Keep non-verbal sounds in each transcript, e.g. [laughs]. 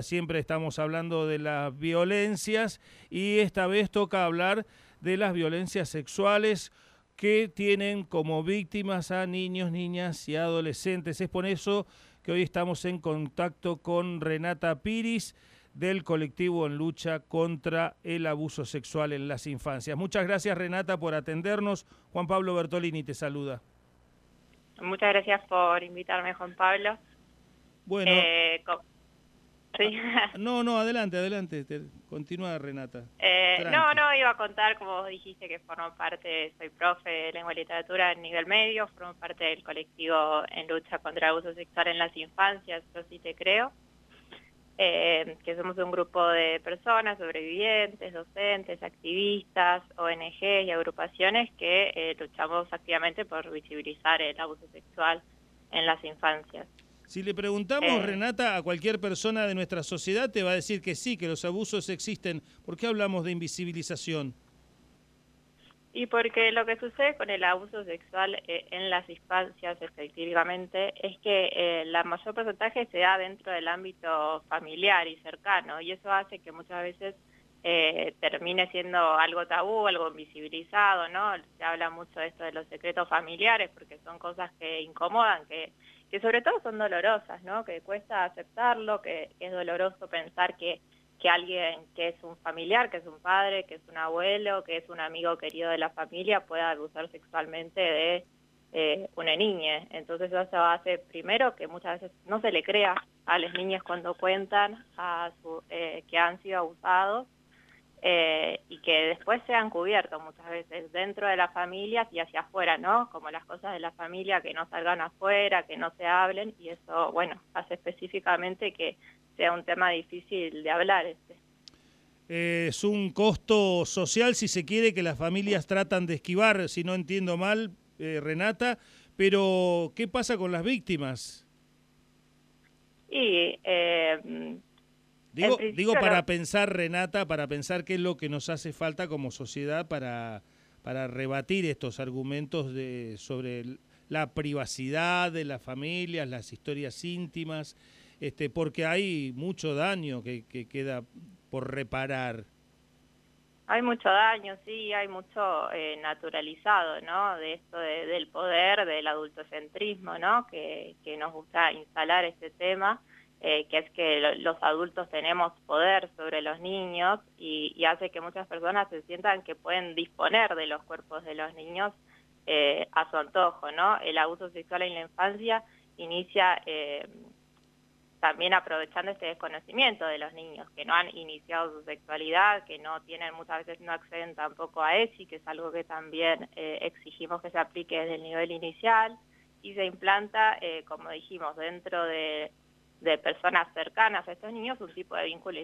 Siempre estamos hablando de las violencias y esta vez toca hablar de las violencias sexuales que tienen como víctimas a niños, niñas y adolescentes. Es por eso que hoy estamos en contacto con Renata Piris del colectivo en lucha contra el abuso sexual en las infancias. Muchas gracias Renata por atendernos. Juan Pablo Bertolini te saluda. Muchas gracias por invitarme Juan Pablo. Bueno, eh, [laughs] No, no, adelante, adelante. continúa, Renata. Eh, no, no, iba a contar, como vos dijiste, que formo parte, soy profe de lengua y literatura en nivel medio, formo parte del colectivo en lucha contra el abuso sexual en las infancias, yo sí te creo. Eh, que somos un grupo de personas, sobrevivientes, docentes, activistas, ONG y agrupaciones que eh, luchamos activamente por visibilizar el abuso sexual en las infancias. Si le preguntamos, eh. Renata, a cualquier persona de nuestra sociedad, te va a decir que sí, que los abusos existen. ¿Por qué hablamos de invisibilización? Y porque lo que sucede con el abuso sexual eh, en las infancias, efectivamente, es que eh, la mayor porcentaje se da dentro del ámbito familiar y cercano, y eso hace que muchas veces termine siendo algo tabú, algo invisibilizado, ¿no? Se habla mucho de esto de los secretos familiares, porque son cosas que incomodan, que que sobre todo son dolorosas, ¿no? Que cuesta aceptarlo, que, es doloroso pensar que, que alguien que es un familiar, que es un padre, que es un abuelo, que es un amigo querido de la familia pueda abusar sexualmente de eh, una niña. Entonces eso hace primero que muchas veces no se le crea a las niñas cuando cuentan eh, que han sido abusados eh, y que después sean cubiertos muchas veces dentro de las familias y hacia afuera, ¿no? Como las cosas de la familia que no salgan afuera, que no se hablen y eso, bueno, hace específicamente que sea un tema difícil de hablar. Este. Eh, es un costo social, si se quiere, que las familias tratan de esquivar, si no entiendo mal, eh, Renata, pero ¿qué pasa con las víctimas? Y Digo, digo para pensar, Renata, para pensar qué es lo que nos hace falta como sociedad para, para rebatir estos argumentos de, sobre la privacidad de las familias, las historias íntimas, este, porque hay mucho daño que, que queda por reparar. Hay mucho daño, sí, hay mucho eh, naturalizado, ¿no? De esto del poder, del adultocentrismo, ¿no? Que, que nos gusta instalar este tema eh, que es que los adultos tenemos poder sobre los niños y, hace que muchas personas se sientan que pueden disponer de los cuerpos de los niños eh, a su antojo, ¿no? El abuso sexual en la infancia inicia eh, también aprovechando este desconocimiento de los niños, que no han iniciado su sexualidad, que no tienen, muchas veces no acceden tampoco a ESI, que es algo que también exigimos que se aplique desde el nivel inicial, y se implanta, como dijimos, dentro de de personas cercanas a estos niños un tipo de vínculo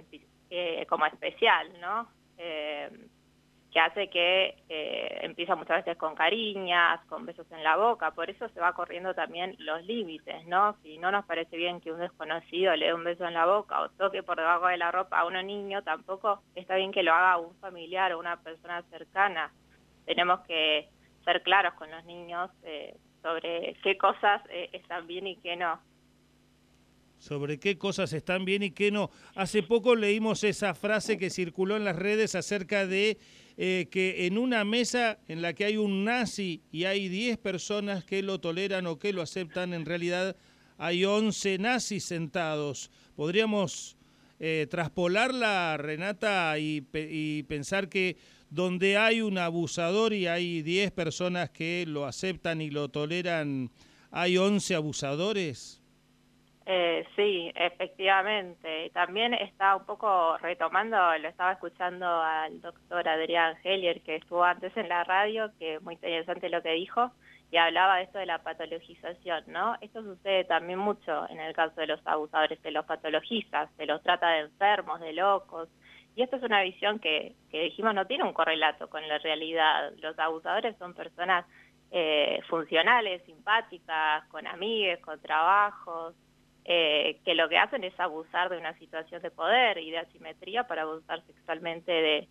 eh, como especial, ¿no? Eh, que hace que eh, empieza muchas veces con cariñas, con besos en la boca, por eso se va corriendo también los límites, ¿no? Si no nos parece bien que un desconocido le dé un beso en la boca o toque por debajo de la ropa a un niño, tampoco está bien que lo haga un familiar o una persona cercana. Tenemos que ser claros con los niños sobre qué cosas están bien y qué no sobre qué cosas están bien y qué no. Hace poco leímos esa frase que circuló en las redes acerca de eh, que en una mesa en la que hay un nazi y hay 10 personas que lo toleran o que lo aceptan, en realidad hay 11 nazis sentados. Podríamos eh, traspolarla, Renata, y, y pensar que donde hay un abusador y hay 10 personas que lo aceptan y lo toleran, hay 11 abusadores. Eh, sí, efectivamente. También está un poco retomando, lo estaba escuchando al doctor Adrián Hellier, que estuvo antes en la radio, que muy interesante lo que dijo, y hablaba de esto de la patologización, ¿no? Esto sucede también mucho en el caso de los abusadores, se los patologiza, se los trata de enfermos, de locos, y esto es una visión que, que dijimos no tiene un correlato con la realidad. Los abusadores son personas eh, funcionales, simpáticas, con amigues, con trabajos, eh, que lo que hacen es abusar de una situación de poder y de asimetría para abusar sexualmente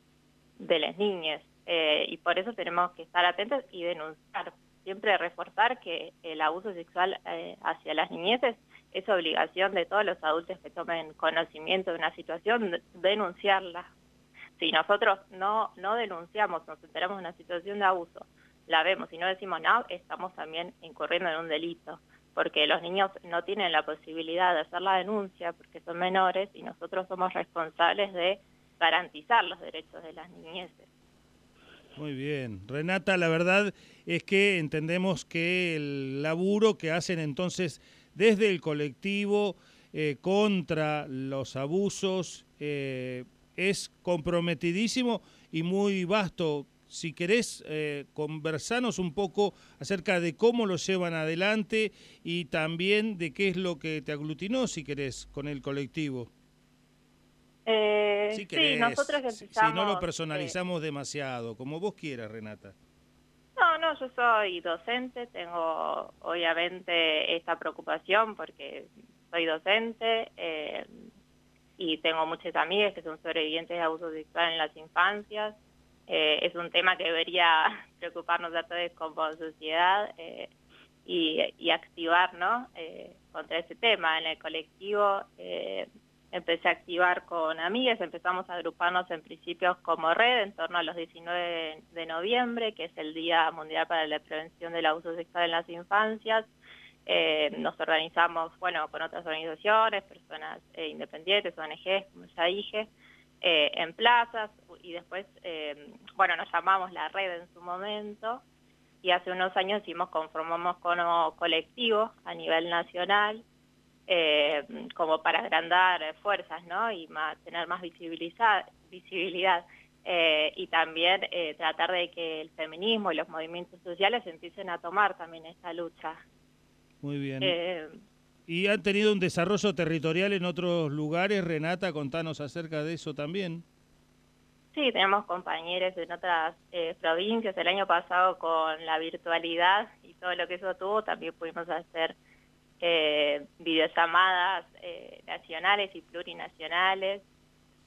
de, las niñas. Eh, y por eso tenemos que estar atentos y denunciar, siempre reforzar que el abuso sexual eh, hacia las niñeces es obligación de todos los adultos que tomen conocimiento de una situación denunciarla. Si nosotros no, no denunciamos, nos enteramos de una situación de abuso, la vemos y no decimos nada, estamos también incurriendo en un delito, porque los niños no tienen la posibilidad de hacer la denuncia porque son menores y nosotros somos responsables de garantizar los derechos de las niñeces. Muy bien. Renata, la verdad es que entendemos que el laburo que hacen entonces desde el colectivo eh, contra los abusos eh, es comprometidísimo y muy vasto. Si querés eh, conversarnos un poco acerca de cómo lo llevan adelante y también de qué es lo que te aglutinó, si querés, con el colectivo. Eh, sí, nosotros empezamos... Si no lo personalizamos demasiado, como vos quieras, Renata. No, no, yo soy docente, tengo obviamente esta preocupación porque soy docente eh, y tengo muchas amigas que son sobrevivientes de abuso sexual en las infancias. Eh, es un tema que debería [laughs] preocuparnos a todos como sociedad y, y, activar ¿no? contra ese tema. En el colectivo empecé a activar con amigas, empezamos a agruparnos en principios como red en torno a los 19 de noviembre, que es el Día Mundial para la Prevención del Abuso Sexual en las Infancias. Eh, nos organizamos, bueno, con otras organizaciones, personas eh, independientes, ONGs, como ya dije, eh, en plazas y después, bueno, nos llamamos la red en su momento y hace unos años hicimos, conformamos como colectivo a nivel nacional eh, como para agrandar fuerzas ¿no? y más, tener más visibilidad, visibilidad. Eh, y también eh, tratar de que el feminismo y los movimientos sociales empiecen a tomar también esta lucha. Muy bien. ¿Y han tenido un desarrollo territorial en otros lugares? Renata, contanos acerca de eso también. Sí, tenemos compañeros en otras provincias. El año pasado con la virtualidad y todo lo que eso tuvo, también pudimos hacer eh, videollamadas eh, nacionales y plurinacionales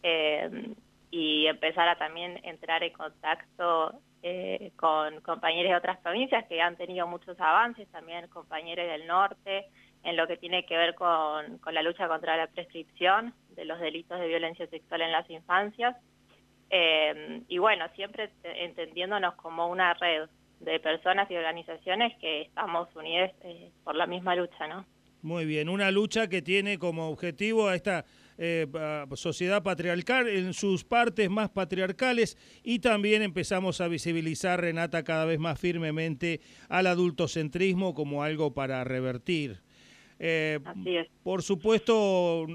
eh, y empezar a también entrar en contacto eh, con compañeros de otras provincias que han tenido muchos avances, también compañeros del norte, en lo que tiene que ver con, con la lucha contra la prescripción de los delitos de violencia sexual en las infancias. Y bueno, siempre entendiéndonos como una red, de personas y organizaciones que estamos unidas eh, por la misma lucha, ¿no? Muy bien, una lucha que tiene como objetivo a esta eh, sociedad patriarcal en sus partes más patriarcales y también empezamos a visibilizar, Renata, cada vez más firmemente al adultocentrismo como algo para revertir. Eh, Así es. Por supuesto,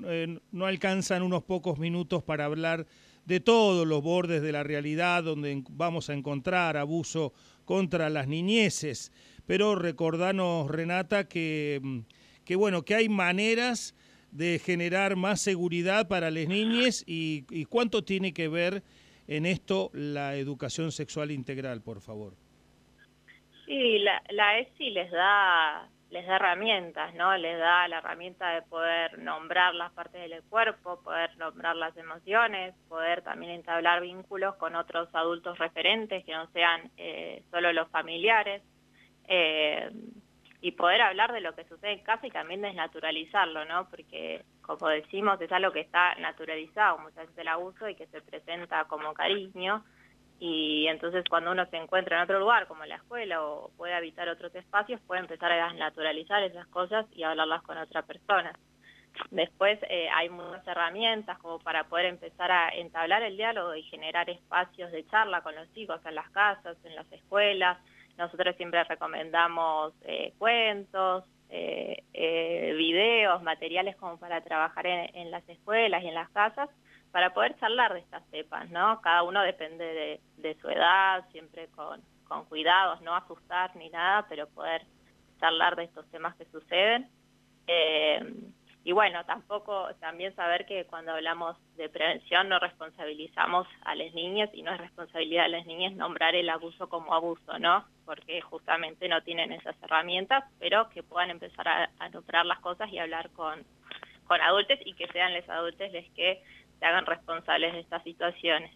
no alcanzan unos pocos minutos para hablar de todos los bordes de la realidad donde vamos a encontrar abuso contra las niñeces. Pero recordanos, Renata, que, mm, que, bueno, que hay maneras de generar más seguridad para las niñas y, y cuánto tiene que ver en esto la educación sexual integral, por favor. Sí, la, la ESI les da les da herramientas, ¿no? Les da la herramienta de poder nombrar las partes del cuerpo, poder nombrar las emociones, poder también entablar vínculos con otros adultos referentes que no sean eh, solo los familiares, eh, y poder hablar de lo que sucede en casa y también desnaturalizarlo, ¿no? Porque, como decimos, es algo que está naturalizado muchas veces el abuso y que se presenta como cariño, y entonces cuando uno se encuentra en otro lugar como la escuela o puede habitar otros espacios puede empezar a naturalizar esas cosas y hablarlas con otra persona. Después eh, hay muchas herramientas como para poder empezar a entablar el diálogo y generar espacios de charla con los chicos en las casas, en las escuelas. Nosotros siempre recomendamos eh, cuentos, eh, videos, materiales como para trabajar en las escuelas y en las casas para poder charlar de estas cepas, ¿no? Cada uno depende de, su edad, siempre con, cuidados, no asustar ni nada, pero poder charlar de estos temas que suceden. Eh, y bueno, tampoco, también saber que cuando hablamos de prevención no responsabilizamos a las niñas y no es responsabilidad de las niñas nombrar el abuso como abuso, ¿no? Porque justamente no tienen esas herramientas, pero que puedan empezar a, a nombrar las cosas y hablar con, con adultos y que sean los adultos los que se hagan responsables de estas situaciones.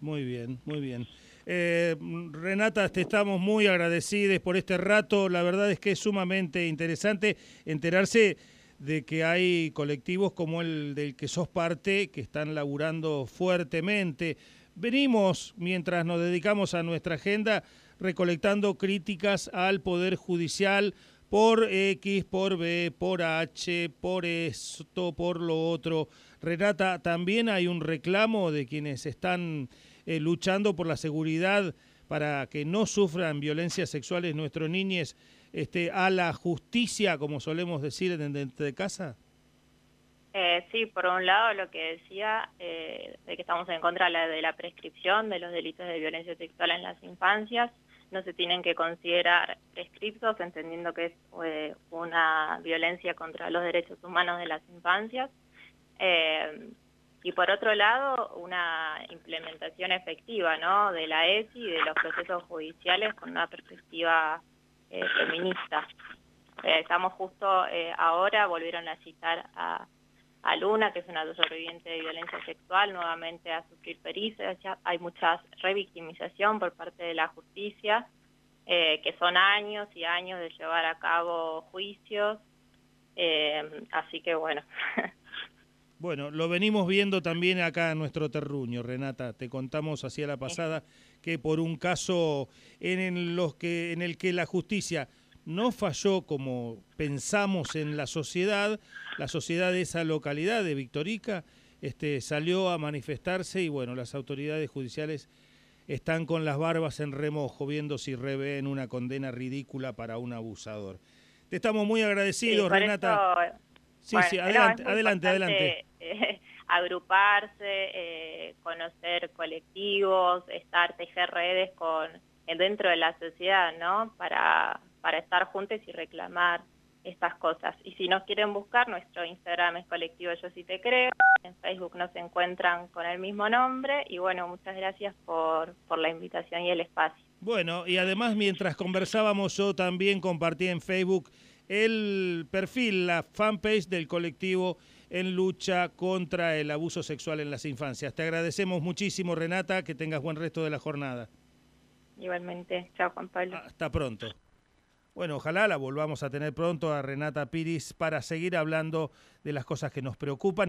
Muy bien, muy bien. Eh, Renata, te estamos muy agradecidos por este rato. La verdad es que es sumamente interesante enterarse de que hay colectivos como el del que sos parte que están laburando fuertemente. Venimos, mientras nos dedicamos a nuestra agenda, recolectando críticas al Poder Judicial por X, por B, por H, por esto, por lo otro. Renata, también hay un reclamo de quienes están eh, luchando por la seguridad para que no sufran violencias sexuales nuestros niños este, a la justicia, como solemos decir en dentro de casa? Eh, sí, por un lado lo que decía, eh, de que estamos en contra de la prescripción de los delitos de violencia sexual en las infancias, no se tienen que considerar prescriptos, entendiendo que es eh, una violencia contra los derechos humanos de las infancias. Eh, y por otro lado, una implementación efectiva ¿no? de la ESI y de los procesos judiciales con una perspectiva eh, feminista. Eh, estamos justo ahora, volvieron a citar a, Luna, que es una sobreviviente de violencia sexual, nuevamente a sufrir pericias. Hay mucha revictimización por parte de la justicia, que son años y años de llevar a cabo juicios. así que bueno. [laughs] Bueno, lo venimos viendo también acá en nuestro terruño, Renata. Te contamos hacia la pasada que por un caso en, los que, en el que la justicia no falló como pensamos en la sociedad, la sociedad de esa localidad de Victorica este, salió a manifestarse y bueno, las autoridades judiciales están con las barbas en remojo viendo si revén una condena ridícula para un abusador. Te estamos muy agradecidos, Renata. Sí, sí, adelante, adelante, adelante. Eh, agruparse, eh, conocer colectivos, estar, tejer redes con dentro de la sociedad, ¿no? Para, para estar juntos y reclamar estas cosas. Y si nos quieren buscar, nuestro Instagram es colectivo Yo Sí Te Creo, en Facebook nos encuentran con el mismo nombre y bueno, muchas gracias por, por la invitación y el espacio. Bueno, y además mientras conversábamos yo también compartí en Facebook el perfil, la fanpage del colectivo en lucha contra el abuso sexual en las infancias. Te agradecemos muchísimo, Renata, que tengas buen resto de la jornada. Igualmente, chao Juan Pablo. Hasta pronto. Bueno, ojalá la volvamos a tener pronto a Renata Piris para seguir hablando de las cosas que nos preocupan.